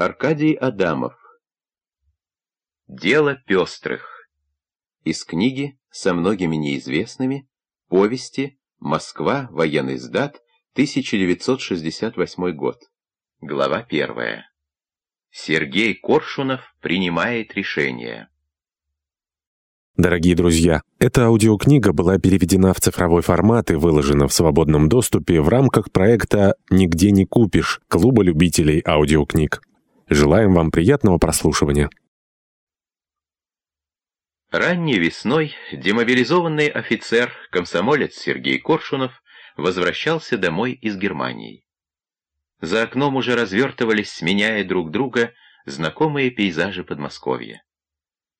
Аркадий Адамов. Дело пестрых. Из книги со многими неизвестными повести «Москва. Военный сдат. 1968 год». Глава первая. Сергей Коршунов принимает решение. Дорогие друзья, эта аудиокнига была переведена в цифровой формат и выложена в свободном доступе в рамках проекта «Нигде не купишь» Клуба любителей аудиокниг. Желаем вам приятного прослушивания. Ранней весной демобилизованный офицер, комсомолец Сергей Коршунов, возвращался домой из Германии. За окном уже развертывались, сменяя друг друга, знакомые пейзажи Подмосковья.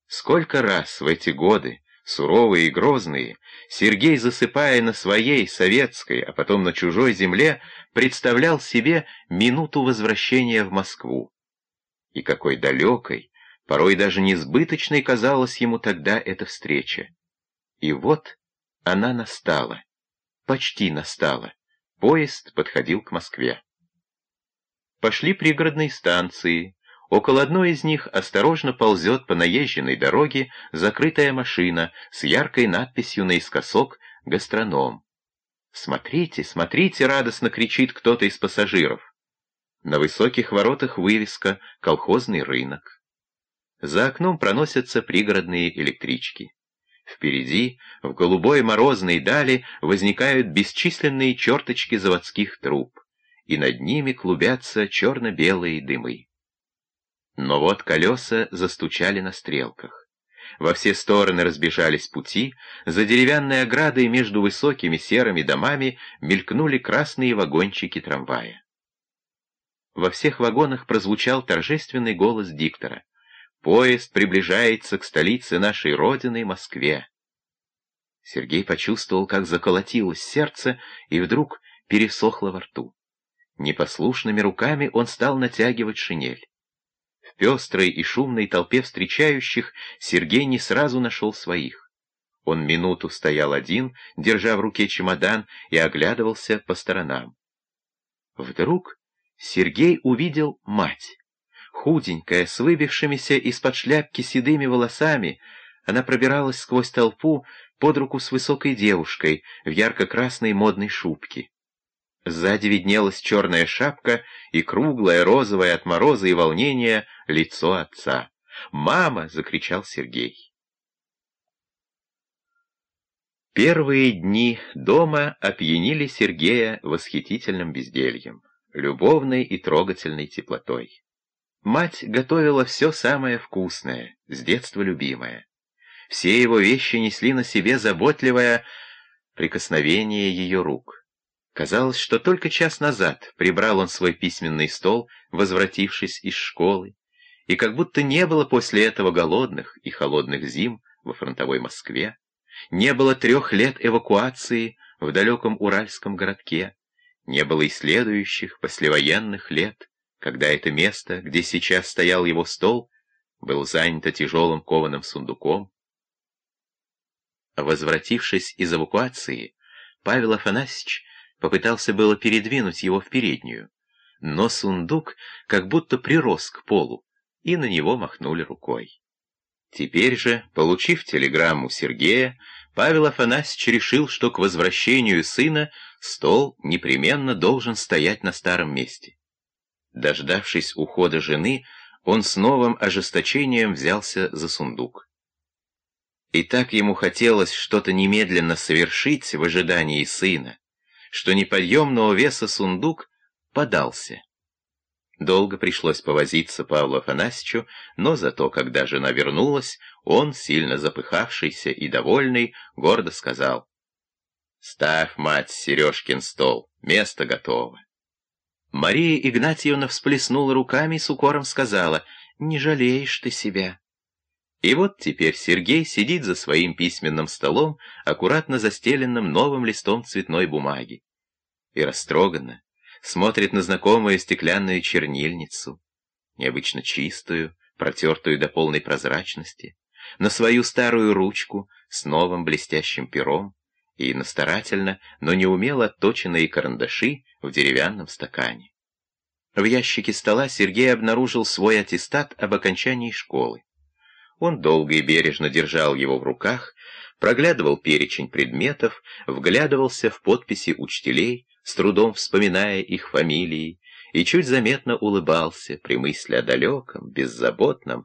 Сколько раз в эти годы, суровые и грозные, Сергей, засыпая на своей, советской, а потом на чужой земле, представлял себе минуту возвращения в Москву, и какой далекой, порой даже несбыточной казалась ему тогда эта встреча. И вот она настала. Почти настала. Поезд подходил к Москве. Пошли пригородные станции. Около одной из них осторожно ползет по наезженной дороге закрытая машина с яркой надписью наискосок «Гастроном». «Смотрите, смотрите!» — радостно кричит кто-то из пассажиров. На высоких воротах вывеска «Колхозный рынок». За окном проносятся пригородные электрички. Впереди, в голубой морозной дали, возникают бесчисленные черточки заводских труб, и над ними клубятся черно-белые дымы. Но вот колеса застучали на стрелках. Во все стороны разбежались пути, за деревянной оградой между высокими серыми домами мелькнули красные вагончики трамвая во всех вагонах прозвучал торжественный голос диктора. «Поезд приближается к столице нашей Родины, Москве». Сергей почувствовал, как заколотилось сердце, и вдруг пересохло во рту. Непослушными руками он стал натягивать шинель. В пестрой и шумной толпе встречающих Сергей не сразу нашел своих. Он минуту стоял один, держа в руке чемодан, и оглядывался по сторонам. Вдруг Сергей увидел мать. Худенькая, с выбившимися из-под шляпки седыми волосами, она пробиралась сквозь толпу под руку с высокой девушкой в ярко-красной модной шубке. Сзади виднелась черная шапка и круглое, розовое от мороза и волнения лицо отца. «Мама!» — закричал Сергей. Первые дни дома опьянили Сергея восхитительным бездельем любовной и трогательной теплотой. Мать готовила все самое вкусное, с детства любимое. Все его вещи несли на себе заботливое прикосновение ее рук. Казалось, что только час назад прибрал он свой письменный стол, возвратившись из школы, и как будто не было после этого голодных и холодных зим во фронтовой Москве, не было трех лет эвакуации в далеком уральском городке, не было и следующих послевоенных лет, когда это место, где сейчас стоял его стол, было занято тяжелым кованым сундуком. Возвратившись из эвакуации, Павел Афанасьевич попытался было передвинуть его в переднюю, но сундук как будто прирос к полу, и на него махнули рукой. Теперь же, получив телеграмму Сергея, Павел Афанасьевич решил, что к возвращению сына стол непременно должен стоять на старом месте. Дождавшись ухода жены, он с новым ожесточением взялся за сундук. И так ему хотелось что-то немедленно совершить в ожидании сына, что неподъемного веса сундук подался. Долго пришлось повозиться Павлу Афанасьевичу, но зато, когда жена вернулась, он, сильно запыхавшийся и довольный, гордо сказал «Ставь, мать, Сережкин стол, место готово». Мария Игнатьевна всплеснула руками и с укором сказала «Не жалеешь ты себя». И вот теперь Сергей сидит за своим письменным столом, аккуратно застеленным новым листом цветной бумаги. И растроганно, смотрит на знакомую стеклянную чернильницу, необычно чистую, протертую до полной прозрачности, на свою старую ручку с новым блестящим пером и на старательно, но неумело отточенные карандаши в деревянном стакане. В ящике стола Сергей обнаружил свой аттестат об окончании школы. Он долго и бережно держал его в руках, проглядывал перечень предметов, вглядывался в подписи учителей, с трудом вспоминая их фамилии, и чуть заметно улыбался при мысли о далеком, беззаботном,